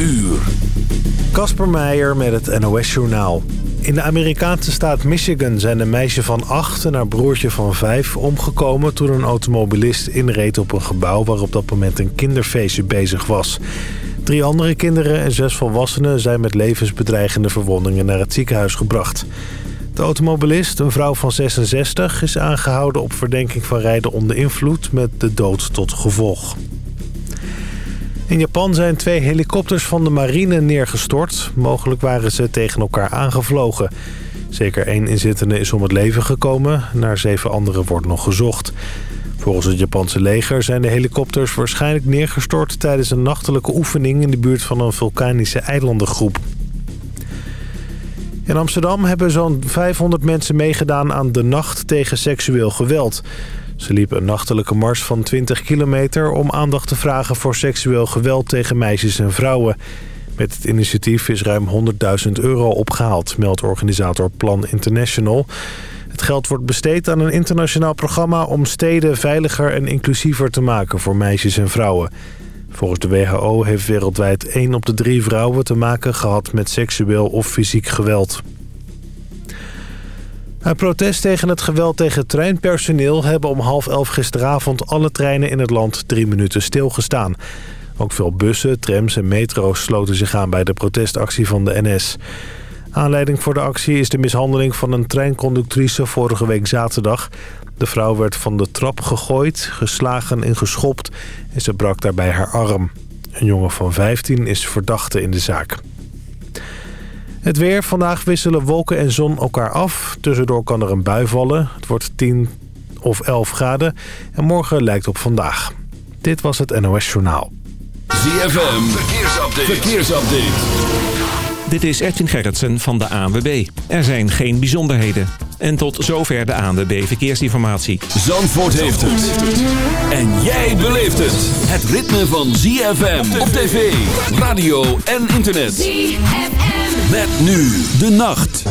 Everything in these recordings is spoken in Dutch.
uur. Kasper Meijer met het NOS-journaal. In de Amerikaanse staat Michigan zijn een meisje van 8 en haar broertje van 5 omgekomen... toen een automobilist inreed op een gebouw waar op dat moment een kinderfeestje bezig was. Drie andere kinderen en zes volwassenen zijn met levensbedreigende verwondingen naar het ziekenhuis gebracht. De automobilist, een vrouw van 66, is aangehouden op verdenking van rijden onder invloed met de dood tot gevolg. In Japan zijn twee helikopters van de marine neergestort. Mogelijk waren ze tegen elkaar aangevlogen. Zeker één inzittende is om het leven gekomen. Naar zeven anderen wordt nog gezocht. Volgens het Japanse leger zijn de helikopters waarschijnlijk neergestort... tijdens een nachtelijke oefening in de buurt van een vulkanische eilandengroep. In Amsterdam hebben zo'n 500 mensen meegedaan aan de nacht tegen seksueel geweld. Ze liepen een nachtelijke mars van 20 kilometer om aandacht te vragen voor seksueel geweld tegen meisjes en vrouwen. Met het initiatief is ruim 100.000 euro opgehaald, meldt organisator Plan International. Het geld wordt besteed aan een internationaal programma om steden veiliger en inclusiever te maken voor meisjes en vrouwen. Volgens de WHO heeft wereldwijd 1 op de 3 vrouwen te maken gehad met seksueel of fysiek geweld. Uit protest tegen het geweld tegen treinpersoneel... hebben om half elf gisteravond alle treinen in het land drie minuten stilgestaan. Ook veel bussen, trams en metro's sloten zich aan bij de protestactie van de NS. Aanleiding voor de actie is de mishandeling van een treinconductrice vorige week zaterdag. De vrouw werd van de trap gegooid, geslagen en geschopt en ze brak daarbij haar arm. Een jongen van 15 is verdachte in de zaak. Het weer. Vandaag wisselen wolken en zon elkaar af. Tussendoor kan er een bui vallen. Het wordt 10 of 11 graden. En morgen lijkt op vandaag. Dit was het NOS Journaal. ZFM. Verkeersupdate. Verkeersupdate. Dit is Edwin Gerritsen van de ANWB. Er zijn geen bijzonderheden. En tot zover de ANWB Verkeersinformatie. Zandvoort heeft het. En jij beleeft het. Het ritme van ZFM op tv, radio en internet. ZFM. Met nu de nacht.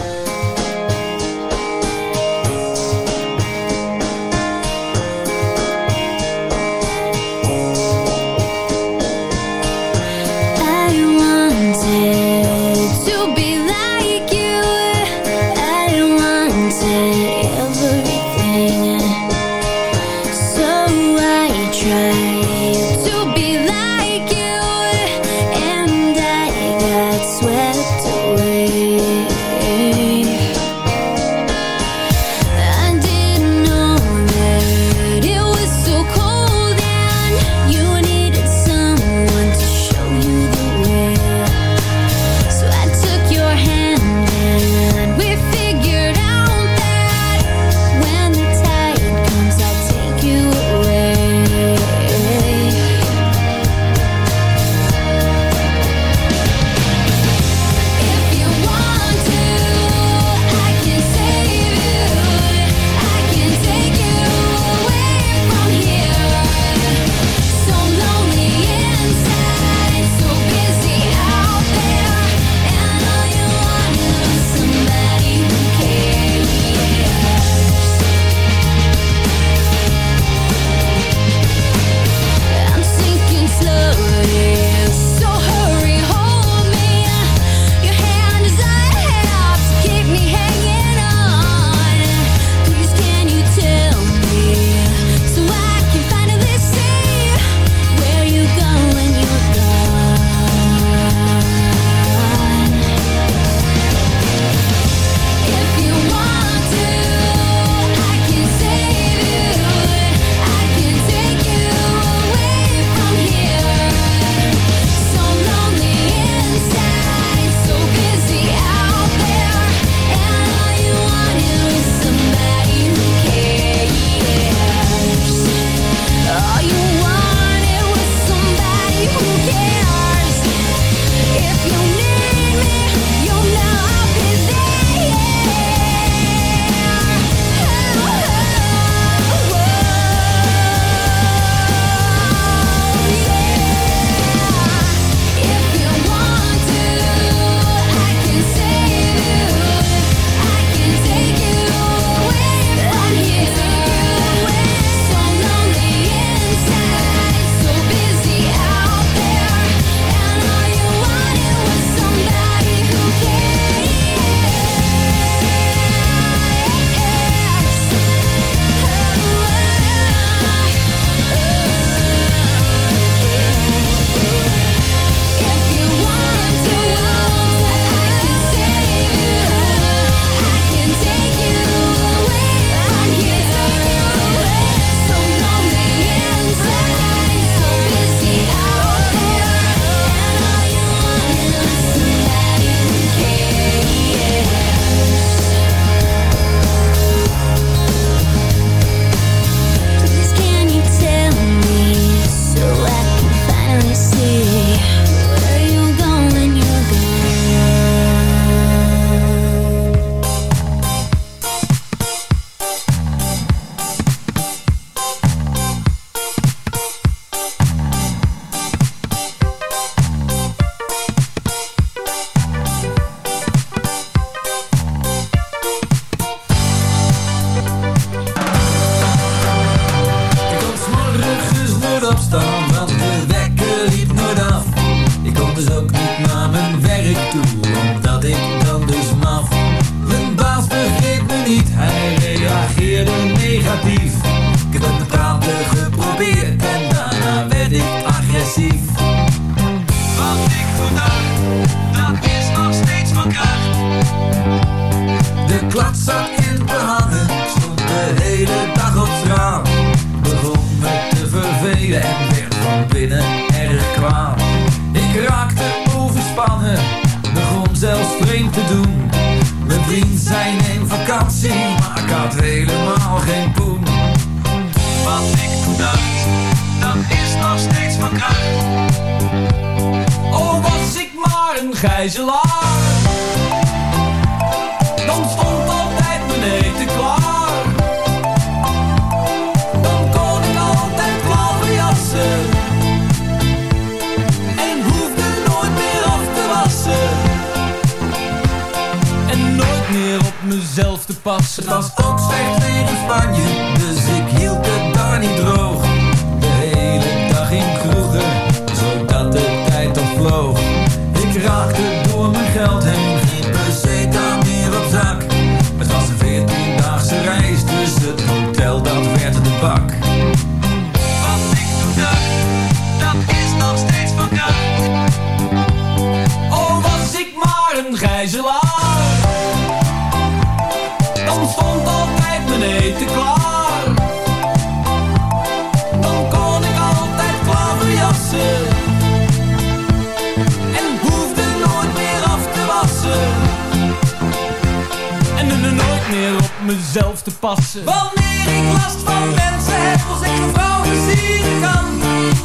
mezelf te passen. Wanneer ik last van mensen heb, als ik een vrouw versieren kan.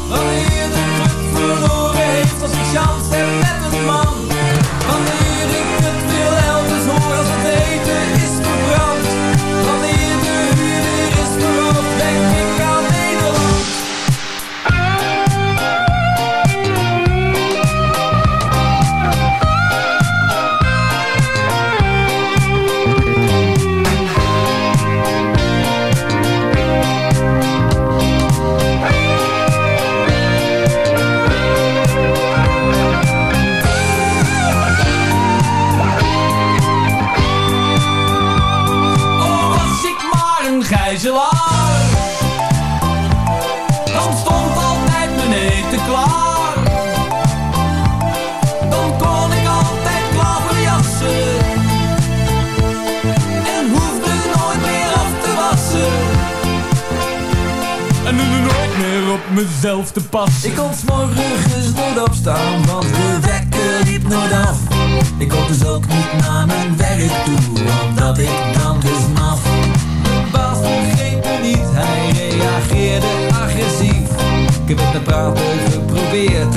Wanneer de druk verloren heeft, als ik chance heb met een man. mezelf te pas. Ik kon s'morgens nooit opstaan, want de wekker liep nooit af. Ik kon dus ook niet naar mijn werk toe, omdat ik dan dus maf. Mijn baas begreep me niet, hij reageerde agressief. Ik heb met met praten geprobeerd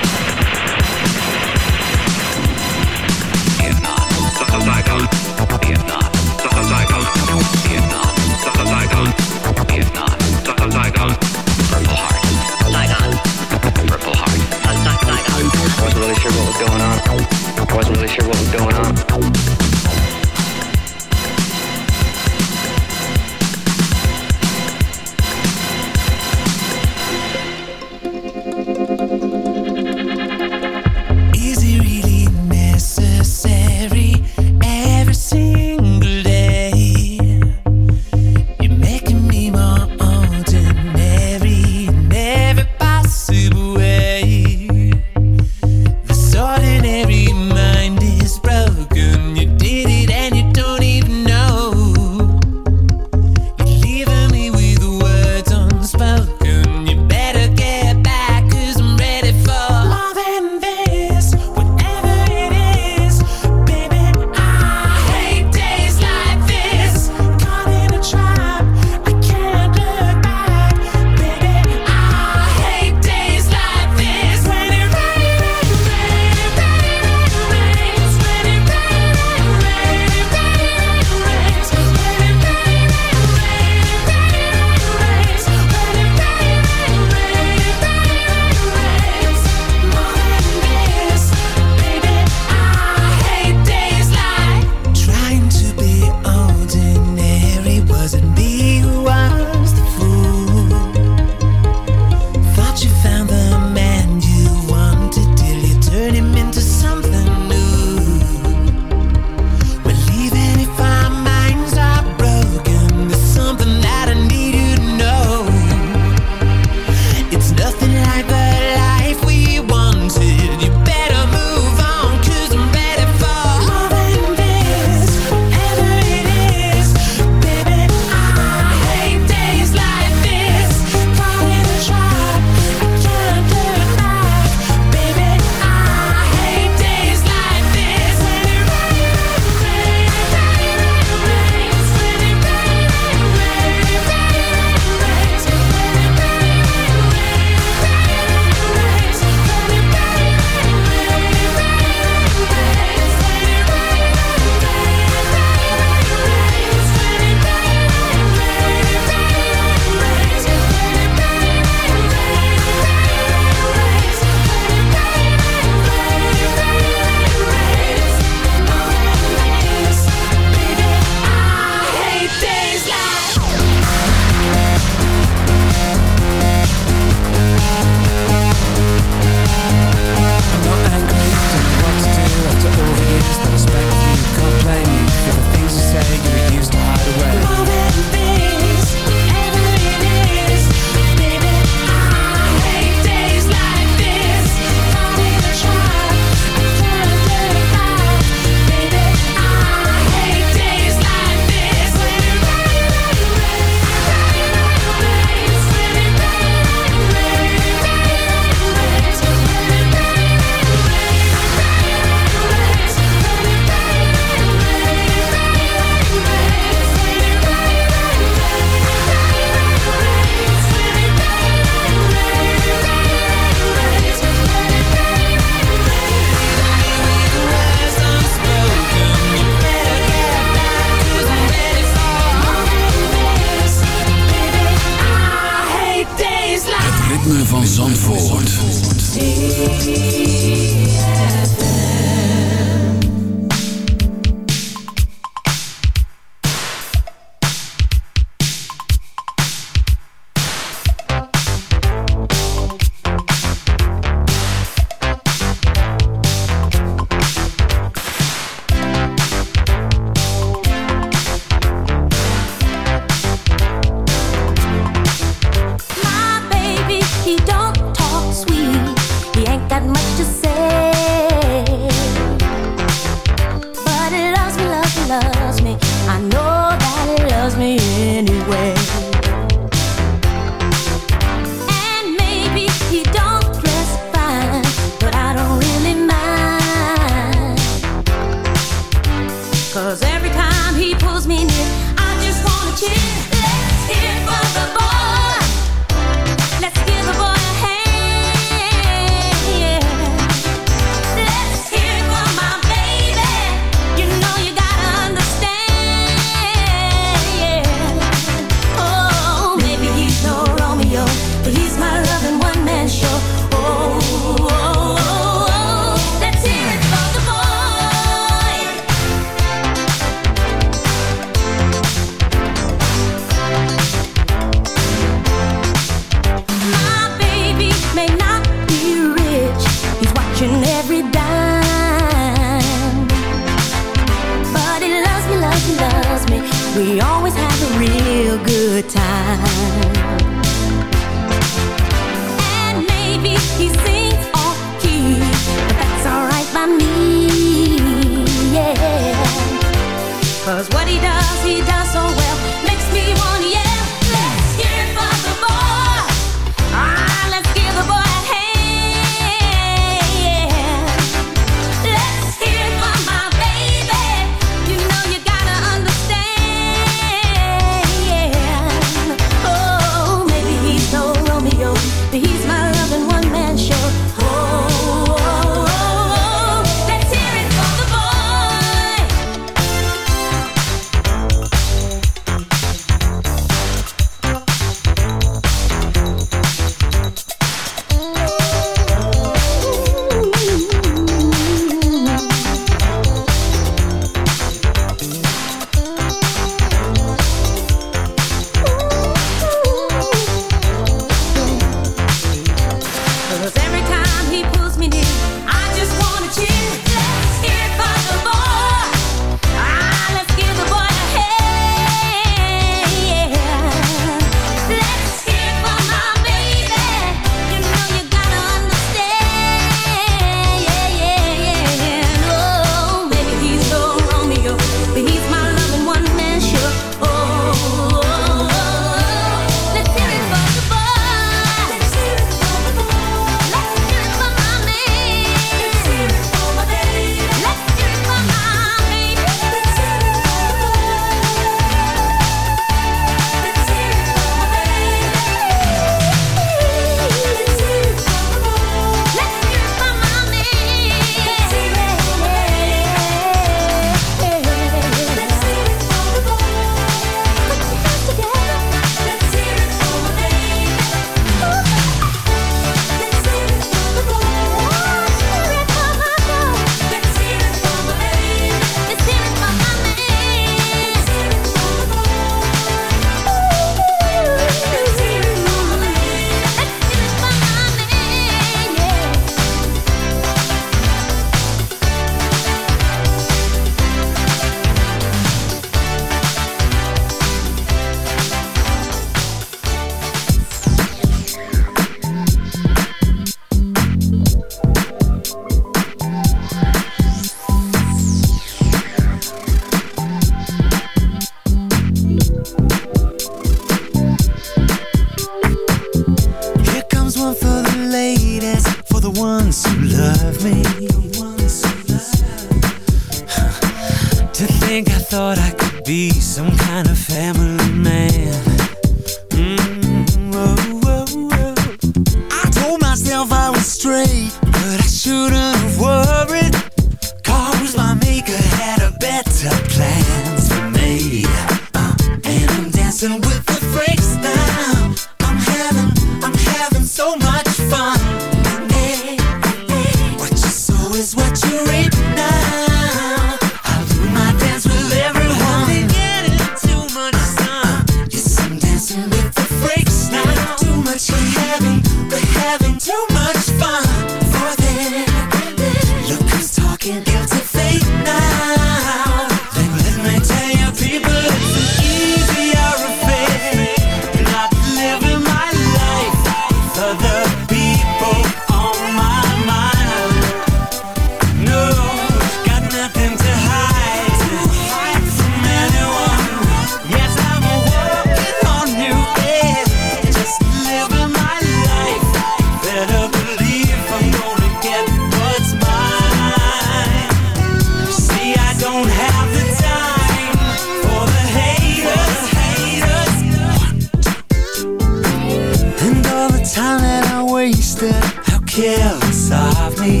kill softly.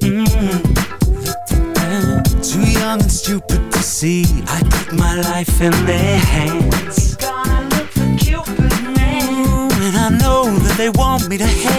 Mm -hmm. Too young and stupid to see. I put my life in their hands. Gonna look for Cupid, man. and I know that they want me to help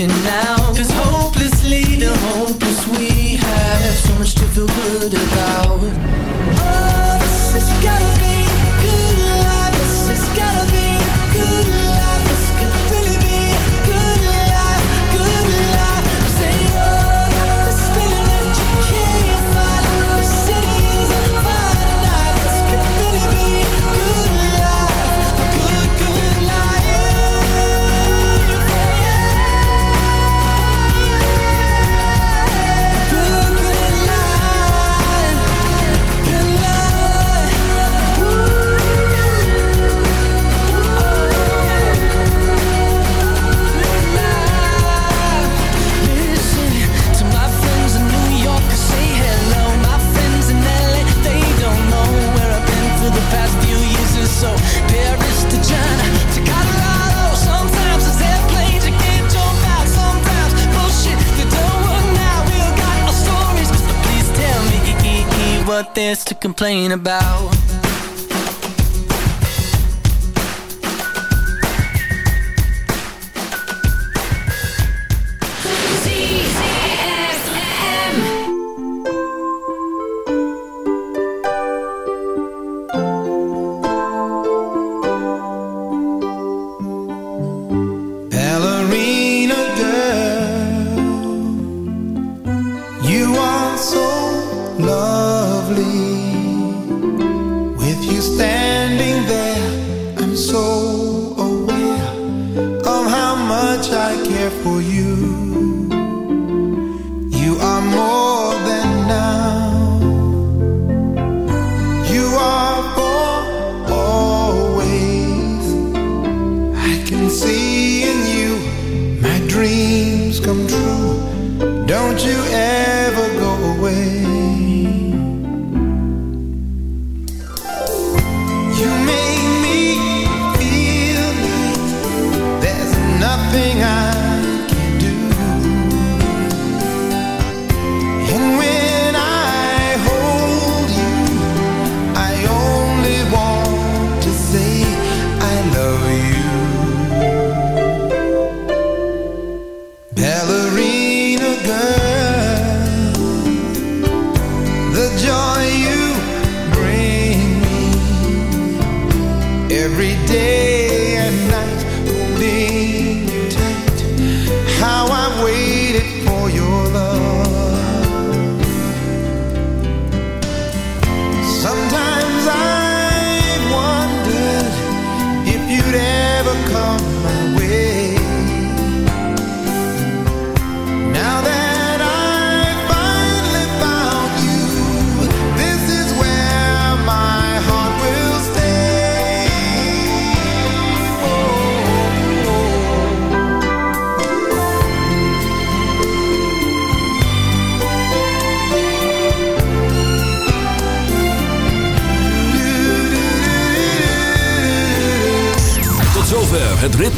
you now. Complain about.